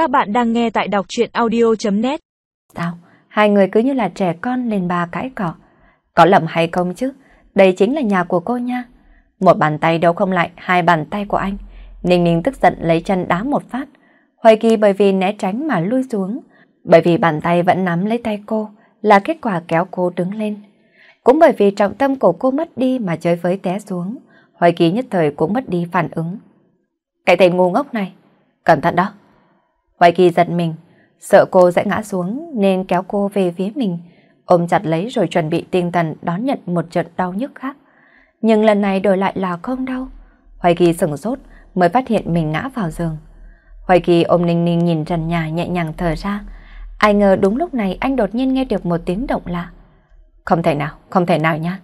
Các bạn đang nghe tại đọc chuyện audio.net Sao? Hai người cứ như là trẻ con lên ba cãi cọ. Có lầm hay không chứ? Đây chính là nhà của cô nha. Một bàn tay đâu không lại, hai bàn tay của anh. Ninh Ninh tức giận lấy chân đá một phát. Hoài Kỳ bởi vì né tránh mà lui xuống. Bởi vì bàn tay vẫn nắm lấy tay cô, là kết quả kéo cô đứng lên. Cũng bởi vì trọng tâm của cô mất đi mà chơi với té xuống. Hoài Kỳ nhất thời cũng mất đi phản ứng. Cái tên ngu ngốc này. Cẩn thận đó. Hoài Kỳ giật mình, sợ cô sẽ ngã xuống nên kéo cô về phía mình, ôm chặt lấy rồi chuẩn bị tinh thần đón nhận một trận đau nhức khác. Nhưng lần này đổi lại là không đau. Hoài Kỳ sửng sốt mới phát hiện mình ngã vào giường. Hoài Kỳ ôm Ninh Ninh nhìn trần nhà nhẹ nhàng thở ra. Ai ngờ đúng lúc này anh đột nhiên nghe được một tiếng động lạ. Không thể nào, không thể nào nha.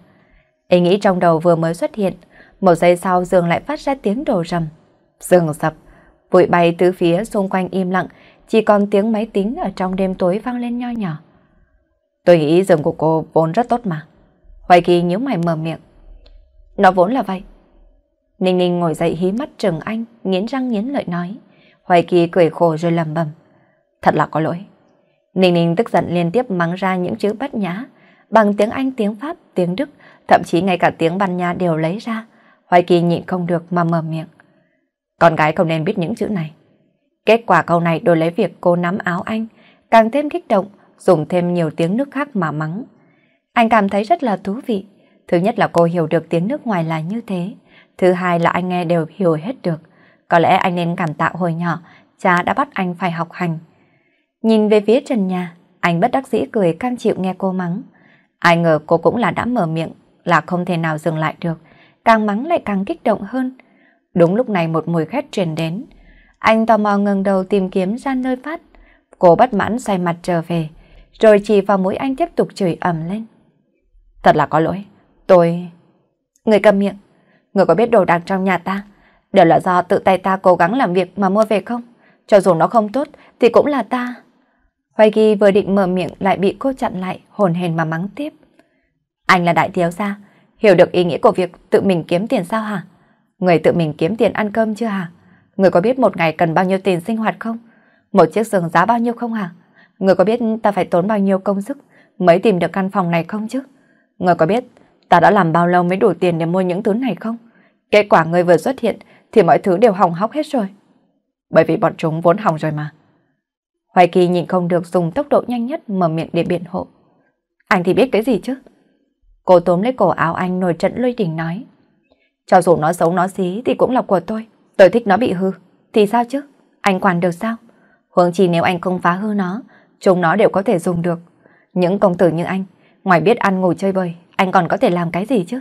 Ý nghĩ trong đầu vừa mới xuất hiện, một giây sau giường lại phát ra tiếng đổ rầm. Giường sập, bụi bay tứ phía xung quanh im lặng, chỉ còn tiếng máy tính ở trong đêm tối vang lên nho nhỏ. Tôi nghĩ giường của cô vốn rất tốt mà. Hoài Kỳ nhíu mày mở miệng. Nó vốn là vậy. Ninh Ninh ngồi dậy hí mắt trừng anh, nghiến răng nghiến lợi nói. Hoài Kỳ cười khổ rồi lầm bầm. Thật là có lỗi. Ninh Ninh tức giận liên tiếp mắng ra những chữ bất nhã, bằng tiếng Anh, tiếng Pháp, tiếng Đức, thậm chí ngay cả tiếng Ban Nha đều lấy ra. Hoài Kỳ nhịn không được mà mở miệng. Con gái không nên biết những chữ này. Kết quả câu này đổi lấy việc cô nắm áo anh, càng thêm kích động, dùng thêm nhiều tiếng nước khác mà mắng. Anh cảm thấy rất là thú vị. Thứ nhất là cô hiểu được tiếng nước ngoài là như thế. Thứ hai là anh nghe đều hiểu hết được. Có lẽ anh nên cảm tạ hồi nhỏ, cha đã bắt anh phải học hành. Nhìn về phía trần nhà, anh bất đắc dĩ cười cam chịu nghe cô mắng. Ai ngờ cô cũng là đã mở miệng, là không thể nào dừng lại được. Càng mắng lại càng kích động hơn. Đúng lúc này một mùi khét truyền đến. Anh tò mò ngẩng đầu tìm kiếm ra nơi phát. Cô bất mãn xoay mặt trở về, rồi chỉ vào mũi anh tiếp tục chửi ầm lên. Thật là có lỗi, tôi... Người cầm miệng, người có biết đồ đạc trong nhà ta, đều là do tự tay ta cố gắng làm việc mà mua về không? Cho dù nó không tốt thì cũng là ta. Hoài Ghi vừa định mở miệng lại bị cô chặn lại, hồn hền mà mắng tiếp. Anh là đại thiếu gia, hiểu được ý nghĩa của việc tự mình kiếm tiền sao hả? Người tự mình kiếm tiền ăn cơm chưa hả? Người có biết một ngày cần bao nhiêu tiền sinh hoạt không? Một chiếc giường giá bao nhiêu không hả? Người có biết ta phải tốn bao nhiêu công sức mới tìm được căn phòng này không chứ? Người có biết ta đã làm bao lâu mới đủ tiền để mua những thứ này không? Kết quả người vừa xuất hiện thì mọi thứ đều hỏng hóc hết rồi. Bởi vì bọn chúng vốn hỏng rồi mà. Hoài Kỳ nhìn không được dùng tốc độ nhanh nhất mở miệng để biện hộ. Anh thì biết cái gì chứ? Cô tóm lấy cổ áo anh nổi trận lôi đình nói. Cho dù nó xấu nó xí thì cũng là của tôi. Tôi thích nó bị hư. Thì sao chứ? Anh quản được sao? Huống chi nếu anh không phá hư nó, chúng nó đều có thể dùng được. Những công tử như anh, ngoài biết ăn ngủ chơi bời, anh còn có thể làm cái gì chứ?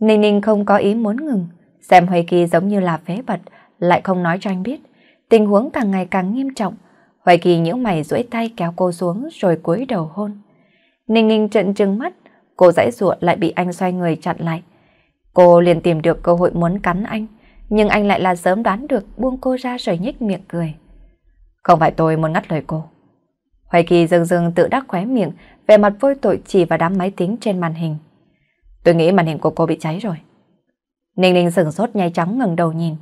Ninh Ninh không có ý muốn ngừng, xem Huy Kỳ giống như là phế bật, lại không nói cho anh biết. Tình huống càng ngày càng nghiêm trọng. Hoài Kỳ nhíu mày duỗi tay kéo cô xuống rồi cúi đầu hôn. Ninh Ninh trận trừng mắt, cô dãy ruộng lại bị anh xoay người chặn lại. Cô liền tìm được cơ hội muốn cắn anh, nhưng anh lại là sớm đoán được buông cô ra rồi nhếch miệng cười. Không phải tôi muốn ngắt lời cô. Hoài Kỳ dừng dừng tự đắc khóe miệng, vẻ mặt vôi tội chỉ vào đám máy tính trên màn hình. Tôi nghĩ màn hình của cô bị cháy rồi. Ninh Ninh sửng sốt nhanh chóng ngẩng đầu nhìn.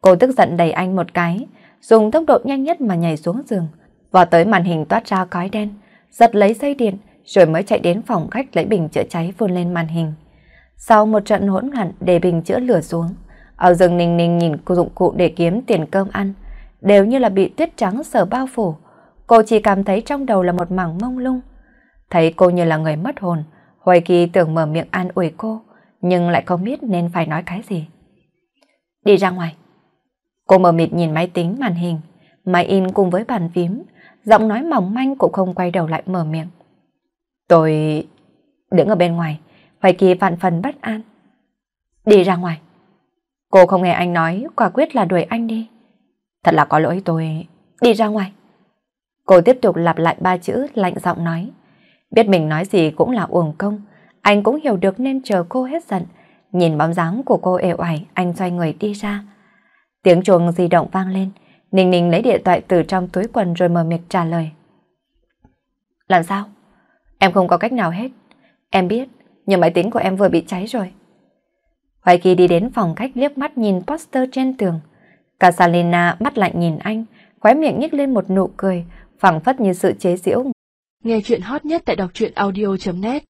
Cô tức giận đẩy anh một cái, dùng tốc độ nhanh nhất mà nhảy xuống giường, vào tới màn hình toát ra khói đen, giật lấy dây điện, rồi mới chạy đến phòng khách lấy bình chữa cháy vươn lên màn hình. Sau một trận hỗn loạn để bình chữa lửa xuống, ở rừng Ninh Ninh nhìn cô dụng cụ để kiếm tiền cơm ăn, đều như là bị tuyết trắng sờ bao phủ. Cô chỉ cảm thấy trong đầu là một mảng mông lung. Thấy cô như là người mất hồn, Hoài Kỳ tưởng mở miệng an ủi cô, nhưng lại không biết nên phải nói cái gì. Đi ra ngoài. Cô mở mịt nhìn máy tính màn hình, máy in cùng với bàn phím, giọng nói mỏng manh cũng không quay đầu lại mở miệng. Tôi... Đứng ở bên ngoài, Hoài Kỳ vạn phần bất an. Đi ra ngoài. Cô không nghe anh nói, quả quyết là đuổi anh đi. Thật là có lỗi tôi... Đi ra ngoài. Cô tiếp tục lặp lại ba chữ lạnh giọng nói. Biết mình nói gì cũng là uổng công. Anh cũng hiểu được nên chờ cô hết giận. Nhìn bóng dáng của cô ẻo ải, anh xoay người đi ra. Tiếng chuông di động vang lên. Ninh Ninh lấy điện thoại từ trong túi quần rồi mờ mịt trả lời. Làm sao? Em không có cách nào hết. Em biết, nhưng máy tính của em vừa bị cháy rồi. Hoài Kỳ đi đến phòng khách liếc mắt nhìn poster trên tường. Casalina mắt lạnh nhìn anh, khóe miệng nhếch lên một nụ cười, phẳng phất như sự chế giễu. Nghe chuyện hot nhất tại đọc truyện audio.net